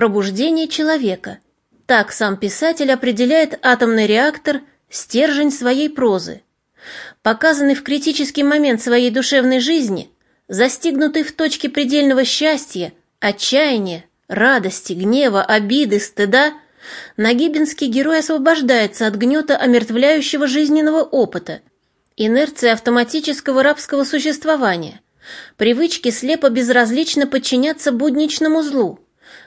Пробуждение человека. Так сам писатель определяет атомный реактор, стержень своей прозы. Показанный в критический момент своей душевной жизни, застигнутый в точке предельного счастья, отчаяния, радости, гнева, обиды, стыда, нагибинский герой освобождается от гнета омертвляющего жизненного опыта, инерции автоматического рабского существования, привычки слепо безразлично подчиняться будничному злу,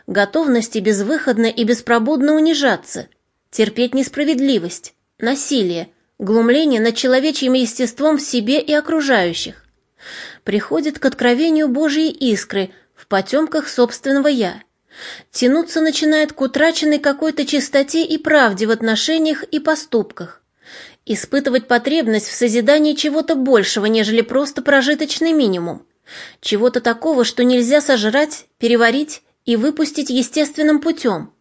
готовности безвыходно и беспробудно унижаться, терпеть несправедливость, насилие, глумление над человечьим естеством в себе и окружающих. Приходит к откровению Божьей искры в потемках собственного «я». Тянуться начинает к утраченной какой-то чистоте и правде в отношениях и поступках. Испытывать потребность в созидании чего-то большего, нежели просто прожиточный минимум. Чего-то такого, что нельзя сожрать, переварить и выпустить естественным путем.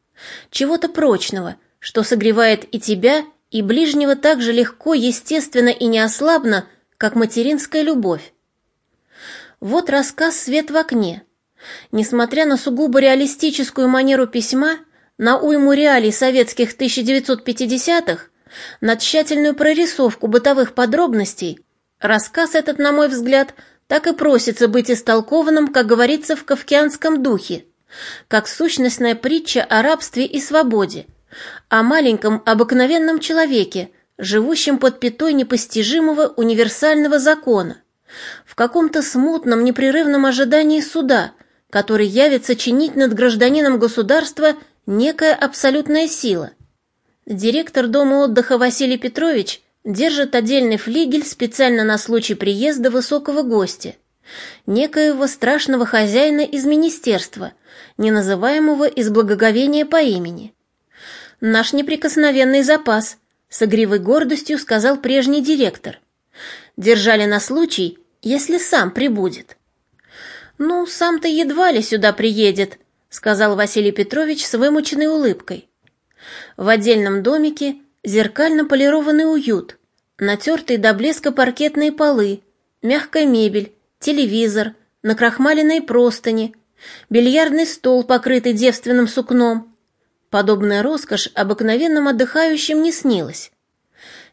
Чего-то прочного, что согревает и тебя, и ближнего так же легко, естественно и неослабно, как материнская любовь. Вот рассказ «Свет в окне», Несмотря на сугубо реалистическую манеру письма, на уйму реалий советских 1950-х, на тщательную прорисовку бытовых подробностей, рассказ этот, на мой взгляд, так и просится быть истолкованным, как говорится в кавкианском духе, как сущностная притча о рабстве и свободе, о маленьком обыкновенном человеке, живущем под пятой непостижимого универсального закона, в каком-то смутном непрерывном ожидании суда – который явится чинить над гражданином государства некая абсолютная сила. Директор дома отдыха Василий Петрович держит отдельный флигель специально на случай приезда высокого гостя, некоего страшного хозяина из министерства, не называемого из благоговения по имени. «Наш неприкосновенный запас», — с игривой гордостью сказал прежний директор. «Держали на случай, если сам прибудет». «Ну, сам-то едва ли сюда приедет», — сказал Василий Петрович с вымученной улыбкой. В отдельном домике зеркально полированный уют, натертые до блеска паркетные полы, мягкая мебель, телевизор, накрахмаленные простыни, бильярдный стол, покрытый девственным сукном. Подобная роскошь обыкновенным отдыхающим не снилась.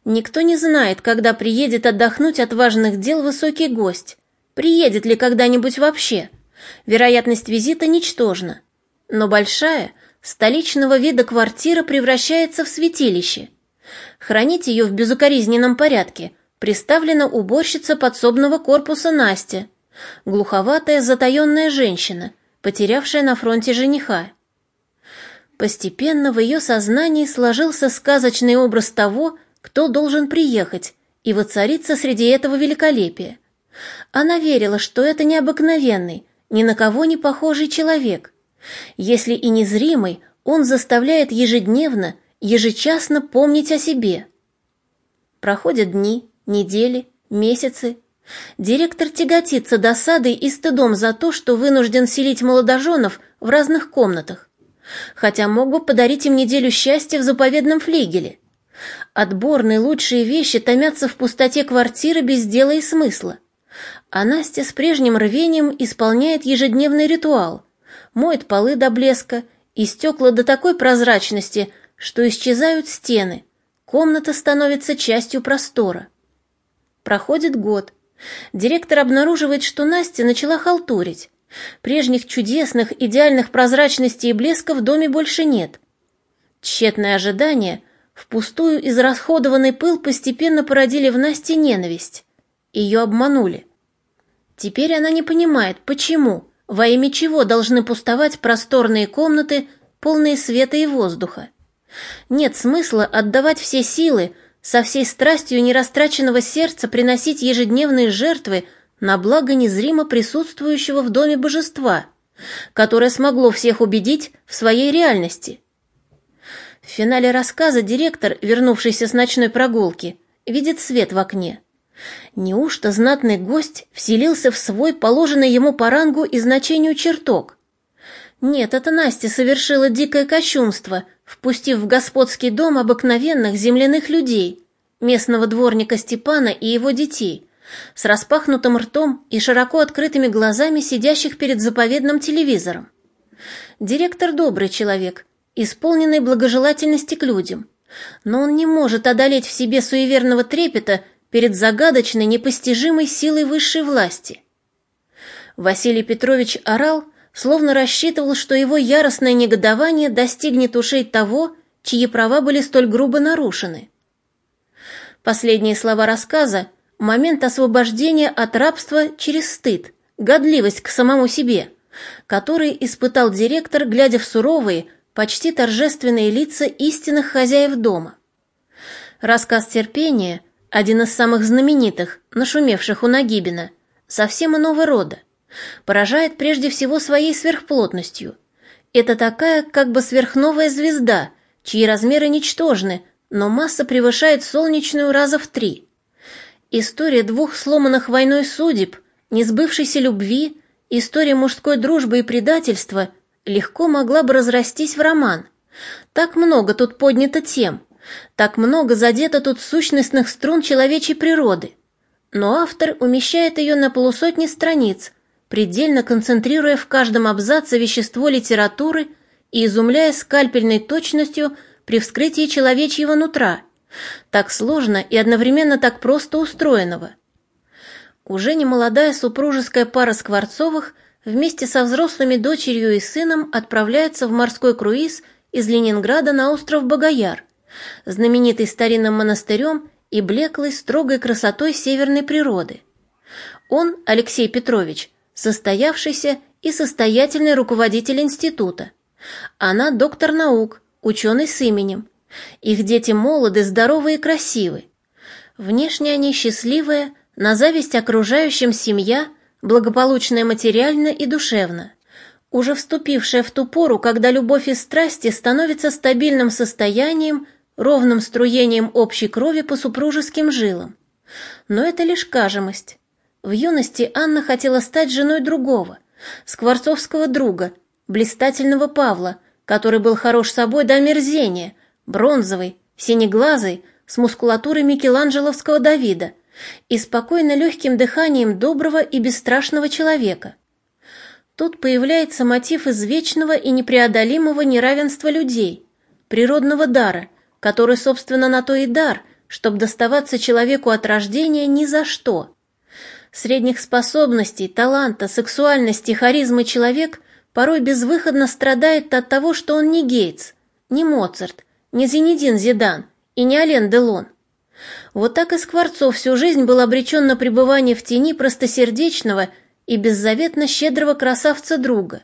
Никто не знает, когда приедет отдохнуть от важных дел высокий гость, Приедет ли когда-нибудь вообще? Вероятность визита ничтожна. Но большая, столичного вида квартира превращается в святилище. Хранить ее в безукоризненном порядке приставлена уборщица подсобного корпуса Настя, глуховатая затаенная женщина, потерявшая на фронте жениха. Постепенно в ее сознании сложился сказочный образ того, кто должен приехать и воцариться среди этого великолепия. Она верила, что это необыкновенный, ни на кого не похожий человек. Если и незримый, он заставляет ежедневно, ежечасно помнить о себе. Проходят дни, недели, месяцы. Директор тяготится досадой и стыдом за то, что вынужден селить молодоженов в разных комнатах. Хотя мог бы подарить им неделю счастья в заповедном флигеле. Отборные лучшие вещи томятся в пустоте квартиры без дела и смысла. А Настя с прежним рвением исполняет ежедневный ритуал, моет полы до блеска и стекла до такой прозрачности, что исчезают стены, комната становится частью простора. Проходит год. Директор обнаруживает, что Настя начала халтурить. Прежних чудесных, идеальных прозрачностей и блеска в доме больше нет. Тщетное ожидание, впустую израсходованный пыл постепенно породили в Насте ненависть. Ее обманули. Теперь она не понимает, почему, во имя чего должны пустовать просторные комнаты, полные света и воздуха. Нет смысла отдавать все силы, со всей страстью нерастраченного сердца приносить ежедневные жертвы на благо незримо присутствующего в доме божества, которое смогло всех убедить в своей реальности. В финале рассказа директор, вернувшийся с ночной прогулки, видит свет в окне. Неужто знатный гость вселился в свой положенный ему по рангу и значению чертог? Нет, это Настя совершила дикое кощунство, впустив в господский дом обыкновенных земляных людей, местного дворника Степана и его детей, с распахнутым ртом и широко открытыми глазами сидящих перед заповедным телевизором. Директор добрый человек, исполненный благожелательности к людям, но он не может одолеть в себе суеверного трепета перед загадочной, непостижимой силой высшей власти. Василий Петрович орал, словно рассчитывал, что его яростное негодование достигнет ушей того, чьи права были столь грубо нарушены. Последние слова рассказа — момент освобождения от рабства через стыд, годливость к самому себе, который испытал директор, глядя в суровые, почти торжественные лица истинных хозяев дома. Рассказ терпения, один из самых знаменитых, нашумевших у Нагибина, совсем иного рода, поражает прежде всего своей сверхплотностью. Это такая как бы сверхновая звезда, чьи размеры ничтожны, но масса превышает солнечную раза в три. История двух сломанных войной судеб, несбывшейся любви, история мужской дружбы и предательства легко могла бы разрастись в роман. Так много тут поднято тем, так много задето тут сущностных струн человечей природы. Но автор умещает ее на полусотни страниц, предельно концентрируя в каждом абзаце вещество литературы и изумляя скальпельной точностью при вскрытии человечьего нутра, так сложно и одновременно так просто устроенного. Уже немолодая супружеская пара Скворцовых вместе со взрослыми дочерью и сыном отправляется в морской круиз из Ленинграда на остров Багаяр, знаменитый старинным монастырем и блеклой, строгой красотой северной природы. Он, Алексей Петрович, состоявшийся и состоятельный руководитель института. Она доктор наук, ученый с именем. Их дети молоды, здоровы и красивы. Внешне они счастливые, на зависть окружающим семья, благополучная материально и душевно. Уже вступившая в ту пору, когда любовь и страсти становятся стабильным состоянием, ровным струением общей крови по супружеским жилам. Но это лишь кажемость. В юности Анна хотела стать женой другого, скворцовского друга, блистательного Павла, который был хорош собой до омерзения, бронзовый, синеглазый, с мускулатурой микеланджеловского Давида и спокойно легким дыханием доброго и бесстрашного человека. Тут появляется мотив извечного и непреодолимого неравенства людей, природного дара, который, собственно, на то и дар, чтобы доставаться человеку от рождения ни за что – средних способностей, таланта, сексуальности, харизмы человек порой безвыходно страдает от того, что он не Гейтс, не Моцарт, не Зинедин Зидан и не Ален Делон. Вот так и Скворцов всю жизнь был обречен на пребывание в тени простосердечного и беззаветно щедрого красавца друга.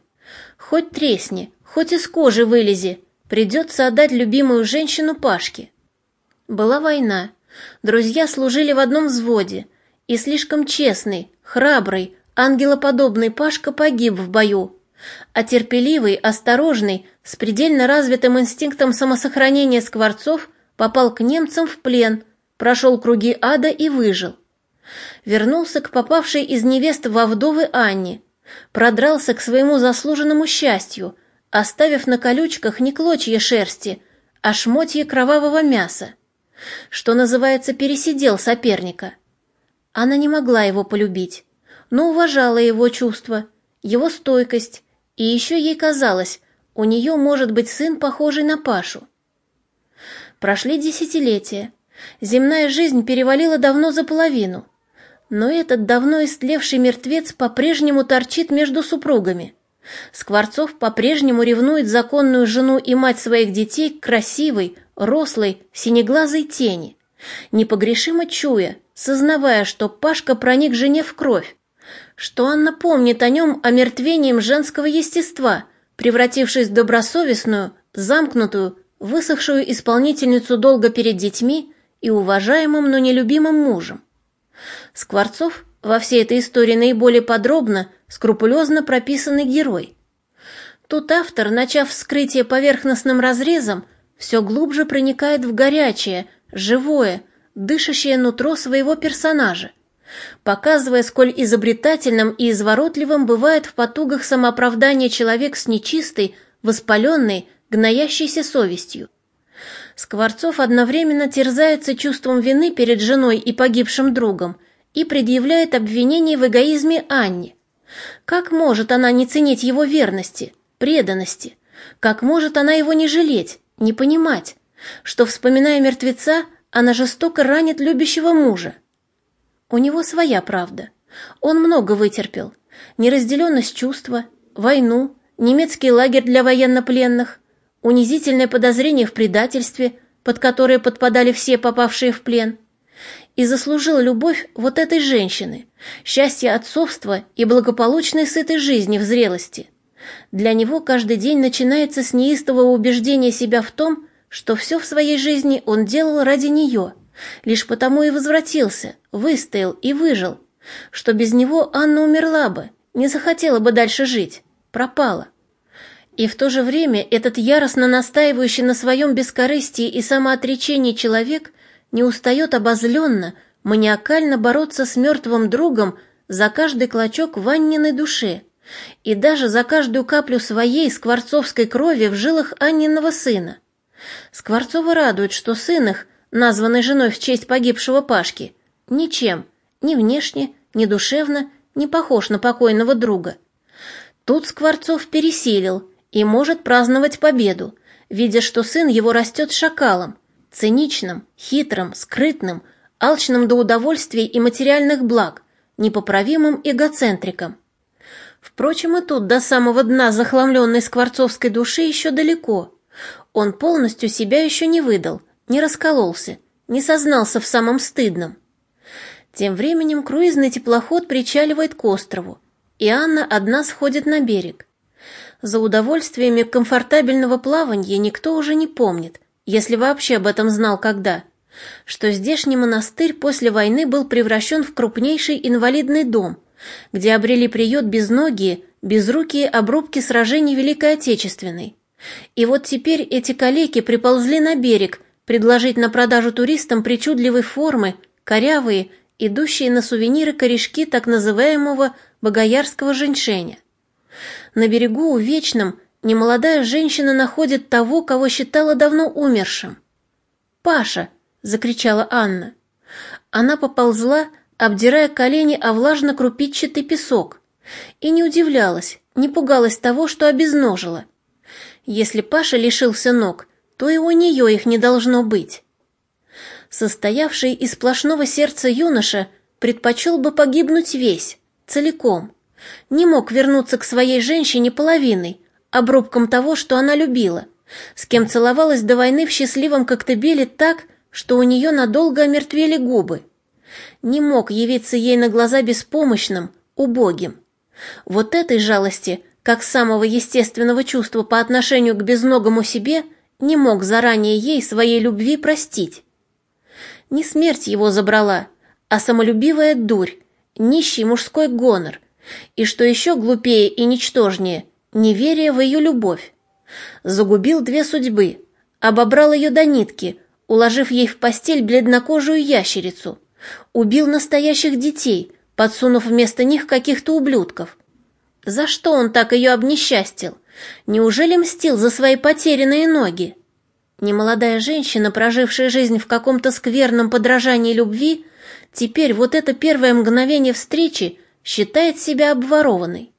Хоть тресни, хоть из кожи вылези, придется отдать любимую женщину Пашке. Была война. Друзья служили в одном взводе – и слишком честный, храбрый, ангелоподобный Пашка погиб в бою, а терпеливый, осторожный, с предельно развитым инстинктом самосохранения Скворцов попал к немцам в плен, прошел круги ада и выжил. Вернулся к попавшей из невест во вдовы Анне, продрался к своему заслуженному счастью, оставив на колючках не клочья шерсти, а шмотье кровавого мяса. Что называется, пересидел соперника — она не могла его полюбить, но уважала его чувства, его стойкость, и еще ей казалось, у нее может быть сын, похожий на Пашу. Прошли десятилетия. Земная жизнь перевалила давно за половину. Но этот давно истлевший мертвец по-прежнему торчит между супругами. Скворцов по-прежнему ревнует законную жену и мать своих детей к красивой, рослой, синеглазой тени, непогрешимо чуя, сознавая, что Пашка проник жене в кровь, что Анна помнит о нем омертвением женского естества, превратившись в добросовестную, замкнутую, высохшую исполнительницу долга перед детьми и уважаемым, но нелюбимым мужем. Скворцов во всей этой истории наиболее подробно, скрупулезно прописанный герой. Тут автор, начав вскрытие поверхностным разрезом, все глубже проникает в горячее, живое, дышащее нутро своего персонажа, показывая, сколь изобретательным и изворотливым бывает в потугах самооправдания человек с нечистой, воспаленной, гноящейся совестью. Скворцов одновременно терзается чувством вины перед женой и погибшим другом и предъявляет обвинение в эгоизме Анне. Как может она не ценить его верности, преданности. Как может она его не жалеть, не понимать, что, вспоминая мертвеца, она жестоко ранит любящего мужа? У него своя правда. Он много вытерпел. Неразделенность чувства, войну, немецкий лагерь для военнопленных, унизительное подозрение в предательстве, под которое подпадали все попавшие в плен, и заслужил любовь вот этой женщины, счастье отцовства и благополучной сытой жизни в зрелости. Для него каждый день начинается с неистового убеждения себя в том, что все в своей жизни он делал ради нее, лишь потому и возвратился, выстоял и выжил, что без него Анна умерла бы, не захотела бы дальше жить, пропала. И в то же время этот яростно настаивающий на своем бескорыстии и самоотречении человек не устает обозленно, маниакально бороться с мертвым другом за каждый клочок Ванниной души и даже за каждую каплю своей скворцовской крови в жилах Анниного сына. Скворцова радует, что сын их, названный женой в честь погибшего Пашки, ничем, ни внешне, ни душевно, не похож на покойного друга. Тут Скворцов пересилил и может праздновать победу, видя, что сын его растет шакалом, циничным, хитрым, скрытным, алчным до удовольствий и материальных благ, непоправимым эгоцентриком. Впрочем, и тут до самого дна захламленной скворцовской души еще далеко. Он полностью себя еще не выдал, не раскололся, не сознался в самом стыдном. Тем временем круизный теплоход причаливает к острову, и Анна одна сходит на берег. За удовольствиями комфортабельного плавания никто уже не помнит, если вообще об этом знал когда, что здешний монастырь после войны был превращен в крупнейший инвалидный дом, где обрели приют безногие, безрукие обрубки сражений Великой Отечественной. И вот теперь эти калеки приползли на берег предложить на продажу туристам причудливой формы, корявые идущие на сувениры корешки так называемого богоярского женьшеня. На берегу у Вечном немолодая женщина находит того, кого считала давно умершим. «Паша!» — закричала Анна. Она поползла, обдирая колени о влажно-крупичатый песок, и не удивлялась, не пугалась того, что обезножила. Если Паша лишился ног, то и у нее их не должно быть состоявший из сплошного сердца юноша, предпочел бы погибнуть весь, целиком. Не мог вернуться к своей женщине половиной, обрубком того, что она любила, с кем целовалась до войны в счастливом коктебеле так, что у нее надолго омертвели губы. Не мог явиться ей на глаза беспомощным, убогим. Вот этой жалости, как самого естественного чувства по отношению к безногому себе, не мог заранее ей своей любви простить. Не смерть его забрала, а самолюбивая дурь, нищий мужской гонор, и, что еще глупее и ничтожнее, неверие в ее любовь. Загубил две судьбы, обобрал ее до нитки, уложив ей в постель бледнокожую ящерицу, убил настоящих детей, подсунув вместо них каких-то ублюдков. За что он так ее обнесчастил? Неужели мстил за свои потерянные ноги? Немолодая женщина, прожившая жизнь в каком-то скверном подражании любви, теперь вот это первое мгновение встречи считает себя обворованной.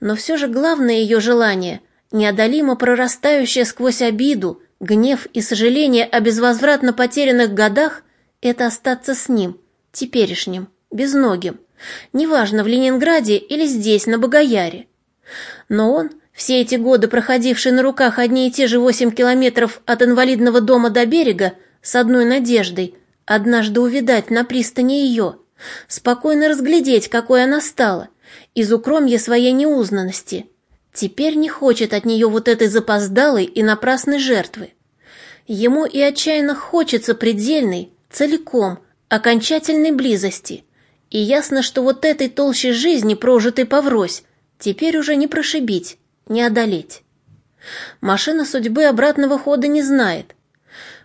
Но все же главное ее желание, неодолимо прорастающее сквозь обиду, гнев и сожаление о безвозвратно потерянных годах, это остаться с ним, теперешним, безногим, неважно в Ленинграде или здесь, на Богояре. Но он все эти годы, проходившие на руках одни и те же восемь километров от инвалидного дома до берега, с одной надеждой — однажды увидать на пристани ее, спокойно разглядеть, какой она стала, из укромья своей неузнанности. Теперь не хочет от нее вот этой запоздалой и напрасной жертвы. Ему и отчаянно хочется предельной, целиком, окончательной близости. И ясно, что вот этой толще жизни, прожитой поврось, теперь уже не прошибить не одолеть. Машина судьбы обратного хода не знает.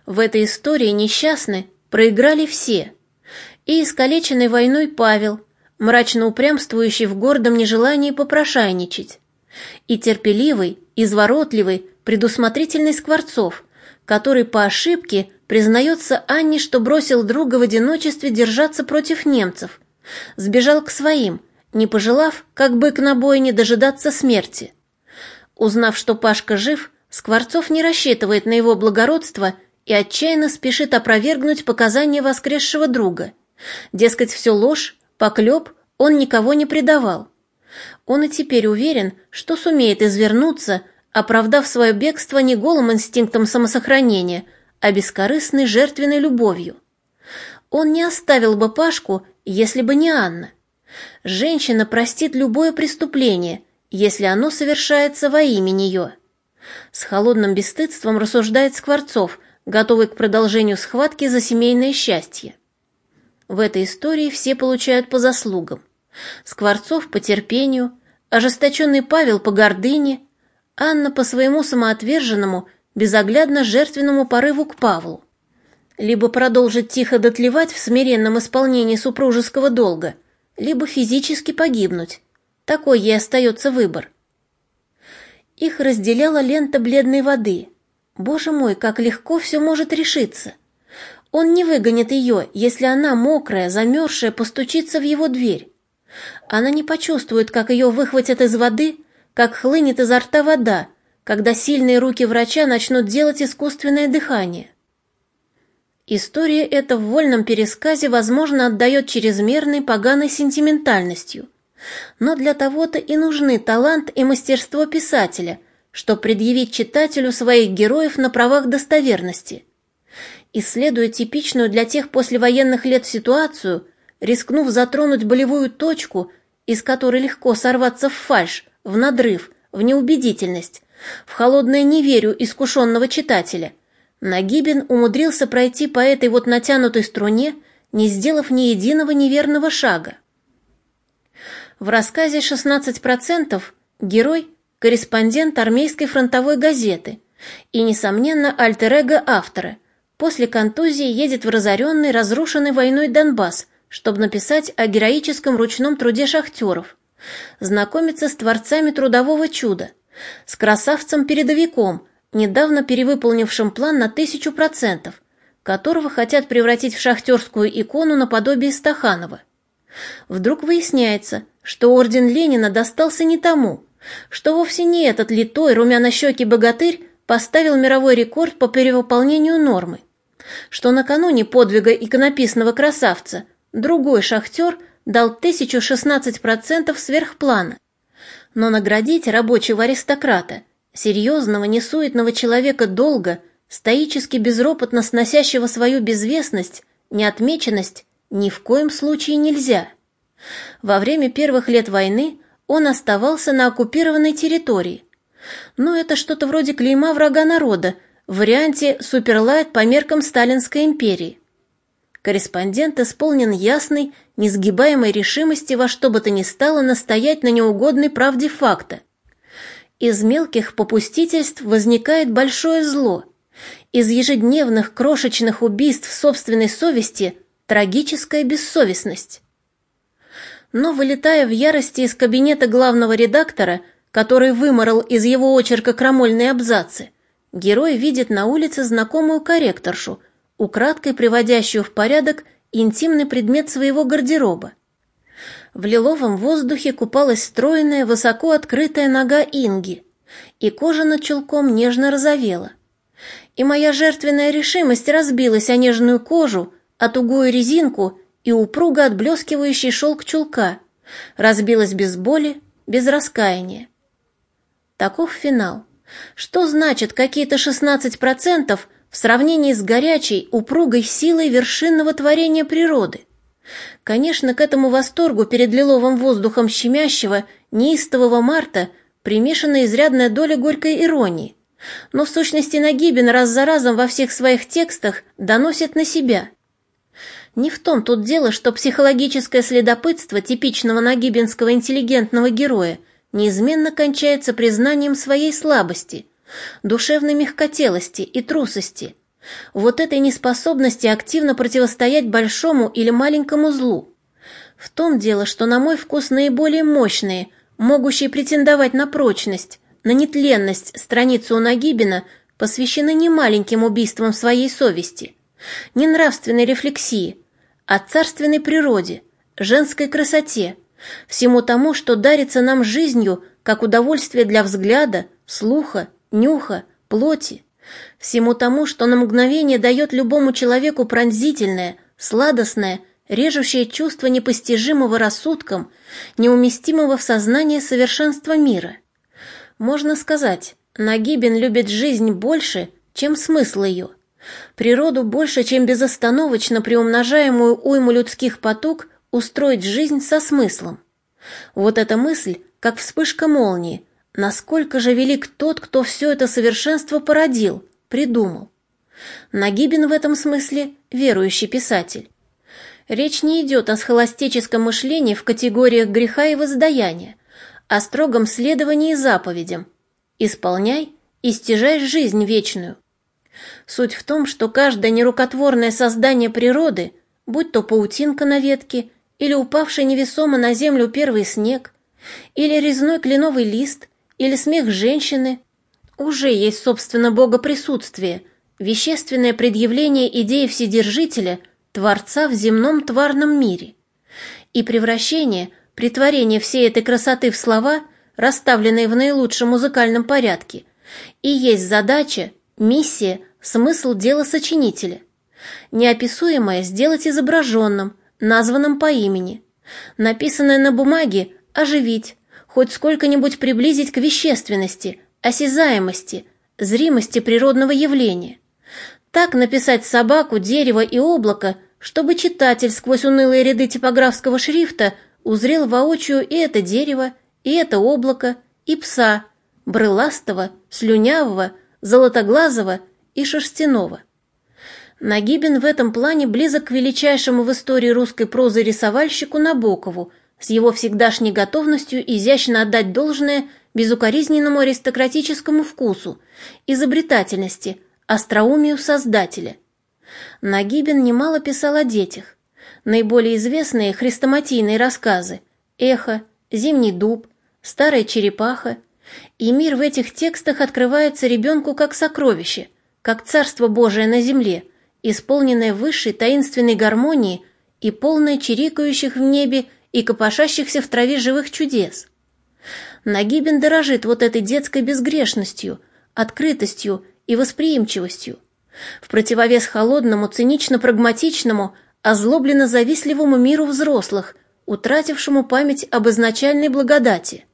В этой истории несчастны проиграли все. И искалеченный войной Павел, мрачно упрямствующий в гордом нежелании попрошайничать, и терпеливый, изворотливый, предусмотрительный Скворцов, который по ошибке признается Анне, что бросил друга в одиночестве держаться против немцев, сбежал к своим, не пожелав, как бык на бойне, дожидаться смерти. Узнав, что Пашка жив, Скворцов не рассчитывает на его благородство и отчаянно спешит опровергнуть показания воскресшего друга. Дескать, все ложь, поклеп, он никого не предавал. Он и теперь уверен, что сумеет извернуться, оправдав свое бегство не голым инстинктом самосохранения, а бескорыстной жертвенной любовью. Он не оставил бы Пашку, если бы не Анна. Женщина простит любое преступление, если оно совершается во имя нее. С холодным бесстыдством рассуждает Скворцов, готовый к продолжению схватки за семейное счастье. В этой истории все получают по заслугам. Скворцов по терпению, ожесточенный Павел по гордыне, Анна по своему самоотверженному, безоглядно жертвенному порыву к Павлу. Либо продолжить тихо дотлевать в смиренном исполнении супружеского долга, либо физически погибнуть. Такой ей остается выбор. Их разделяла лента бледной воды. Боже мой, как легко все может решиться. Он не выгонит ее, если она, мокрая, замерзшая, постучится в его дверь. Она не почувствует, как ее выхватят из воды, как хлынет изо рта вода, когда сильные руки врача начнут делать искусственное дыхание. История эта в вольном пересказе, возможно, отдает чрезмерной поганой сентиментальностью. Но для того-то и нужны талант и мастерство писателя, чтобы предъявить читателю своих героев на правах достоверности. Исследуя типичную для тех послевоенных лет ситуацию, рискнув затронуть болевую точку, из которой легко сорваться в фальшь, в надрыв, в неубедительность, в холодное неверию искушенного читателя, Нагибин умудрился пройти по этой вот натянутой струне, не сделав ни единого неверного шага. В рассказе «16% герой – корреспондент армейской фронтовой газеты и, несомненно, альтер-эго автора. После контузии едет в разоренный, разрушенный войной Донбасс, чтобы написать о героическом ручном труде шахтеров, знакомиться с творцами трудового чуда, с красавцем-передовиком, недавно перевыполнившим план на тысячу процентов, которого хотят превратить в шахтерскую икону наподобие Стаханова. Вдруг выясняется, что орден Ленина достался не тому, что вовсе не этот литой румянощекий богатырь поставил мировой рекорд по перевыполнению нормы, что накануне подвига иконописного красавца Другой шахтер дал 1016% сверхплана. Но наградить рабочего аристократа, серьезного, несуетного человека долго, стоически безропотно сносящего свою безвестность, неотмеченность, ни в коем случае нельзя. Во время первых лет войны он оставался на оккупированной территории. Но это что-то вроде клейма врага народа, в варианте суперлайт по меркам Сталинской империи корреспондент исполнен ясной, несгибаемой решимости во что бы то ни стало настоять на неугодной правде факта. Из мелких попустительств возникает большое зло. Из ежедневных крошечных убийств собственной совести трагическая бессовестность. Но, вылетая в ярости из кабинета главного редактора, который выморал из его очерка крамольные абзацы, герой видит на улице знакомую корректоршу – украдкой приводящую в порядок интимный предмет своего гардероба. В лиловом воздухе купалась стройная, высоко открытая нога Инги, и кожа над чулком нежно розовела. И моя жертвенная решимость разбилась о нежную кожу, о тугую резинку и упруго отблескивающий шелк чулка, разбилась без боли, без раскаяния. Таков финал. Что значит какие-то 16% в сравнении с горячей, упругой силой вершинного творения природы. Конечно, к этому восторгу перед лиловым воздухом щемящего, неистового марта примешана изрядная доля горькой иронии. Но в сущности Нагибин раз за разом во всех своих текстах доносит на себя. Не в том тут дело, что психологическое следопытство типичного нагибинского интеллигентного героя неизменно кончается признанием своей слабости – душевной мягкотелости и трусости, вот этой неспособности активно противостоять большому или маленькому злу. В том дело, что на мой вкус наиболее мощные, могущие претендовать на прочность, на нетленность страницы у Нагибина посвящены не маленьким убийствам своей совести, не нравственной рефлексии, а царственной природе, женской красоте, всему тому, что дарится нам жизнью как удовольствие для взгляда, слуха, нюха, плоти, всему тому, что на мгновение дает любому человеку пронзительное, сладостное, режущее чувство непостижимого рассудком, неуместимого в сознание совершенства мира. Можно сказать, Нагибин любит жизнь больше, чем смысл ее, природу больше, чем безостановочно приумножаемую уйму людских потуг устроить жизнь со смыслом. Вот эта мысль, как вспышка молнии, насколько же велик тот, кто все это совершенство породил, придумал. Нагибин в этом смысле верующий писатель. Речь не идет о схоластическом мышлении в категориях греха и воздаяния, о строгом следовании заповедям. Исполняй и стяжай жизнь вечную. Суть в том, что каждое нерукотворное создание природы, будь то паутинка на ветке или упавший невесомо на землю первый снег, или резной кленовый лист, или смех женщины, уже есть, собственно, богоприсутствие, вещественное предъявление идеи Вседержителя – Творца в земном тварном мире. И превращение, притворение всей этой красоты в слова, расставленные в наилучшем музыкальном порядке, и есть задача, миссия, смысл дела сочинителя. Неописуемое сделать изображенным, названным по имени. Написанное на бумаге оживить, хоть сколько-нибудь приблизить к вещественности, осязаемости, зримости природного явления. Так написать собаку, дерево и облако, чтобы читатель сквозь унылые ряды типографского шрифта узрел воочию и это дерево, и это облако, и пса, брыластого, слюнявого, золотоглазого и шерстяного. Нагибин в этом плане близок к величайшему в истории русской прозы рисовальщику Набокову с его всегдашней готовностью изящно отдать должное безукоризненному аристократическому вкусу, изобретательности – остроумию Создателя. Нагибин немало писал о детях. Наиболее известные хрестоматийные рассказы «Эхо», «Зимний дуб», «Старая черепаха». И мир в этих текстах открывается ребенку как сокровище, как царство Божие на земле, исполненное высшей таинственной гармонии и полное чирикающих в небе и копошащихся в траве живых чудес. Нагибин дорожит вот этой детской безгрешностью, открытостью и восприимчивостью, в противовес холодному, цинично-прагматичному, озлобленно-завистливому миру взрослых, утратившему память об изначальной благодати.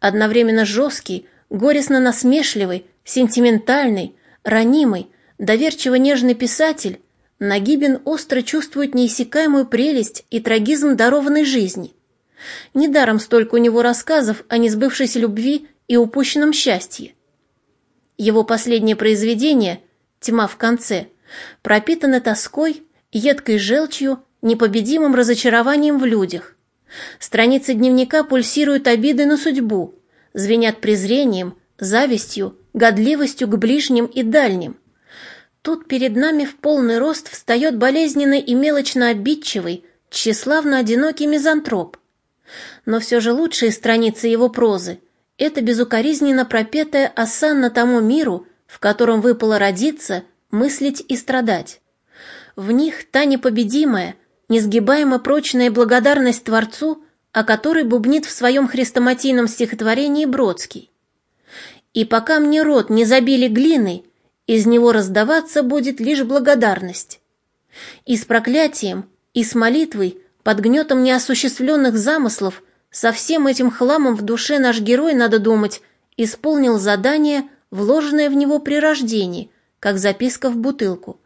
Одновременно жесткий, горестно-насмешливый, сентиментальный, ранимый, доверчиво-нежный писатель, Нагибин остро чувствует неиссякаемую прелесть и трагизм дарованной жизни. Недаром столько у него рассказов о несбывшейся любви и упущенном счастье. Его последнее произведение «Тьма в конце» пропитано тоской, едкой желчью, непобедимым разочарованием в людях. Страницы дневника пульсируют обиды на судьбу, звенят презрением, завистью, годливостью к ближним и дальним. Тут перед нами в полный рост встает болезненный и мелочно обидчивый, тщеславно одинокий мизантроп. Но все же лучшие страницы его прозы это безукоризненно пропетая осанна тому миру, в котором выпало родиться, мыслить и страдать. В них та непобедимая, несгибаемо прочная благодарность Творцу, о которой бубнит в своем хрестоматийном стихотворении Бродский. «И пока мне рот не забили глиной, из него раздаваться будет лишь благодарность. И с проклятием, и с молитвой, под гнетом неосуществленных замыслов – со всем этим хламом в душе наш герой, надо думать, исполнил задание, вложенное в него при рождении, как записка в бутылку.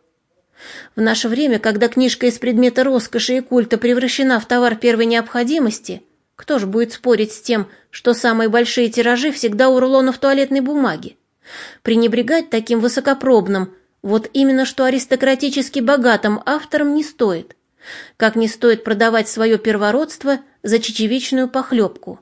В наше время, когда книжка из предмета роскоши и культа превращена в товар первой необходимости, кто же будет спорить с тем, что самые большие тиражи всегда у рулонов туалетной бумаги? Пренебрегать таким высокопробным, вот именно что аристократически богатым автором не стоит как не стоит продавать свое первородство за чечевичную похлебку.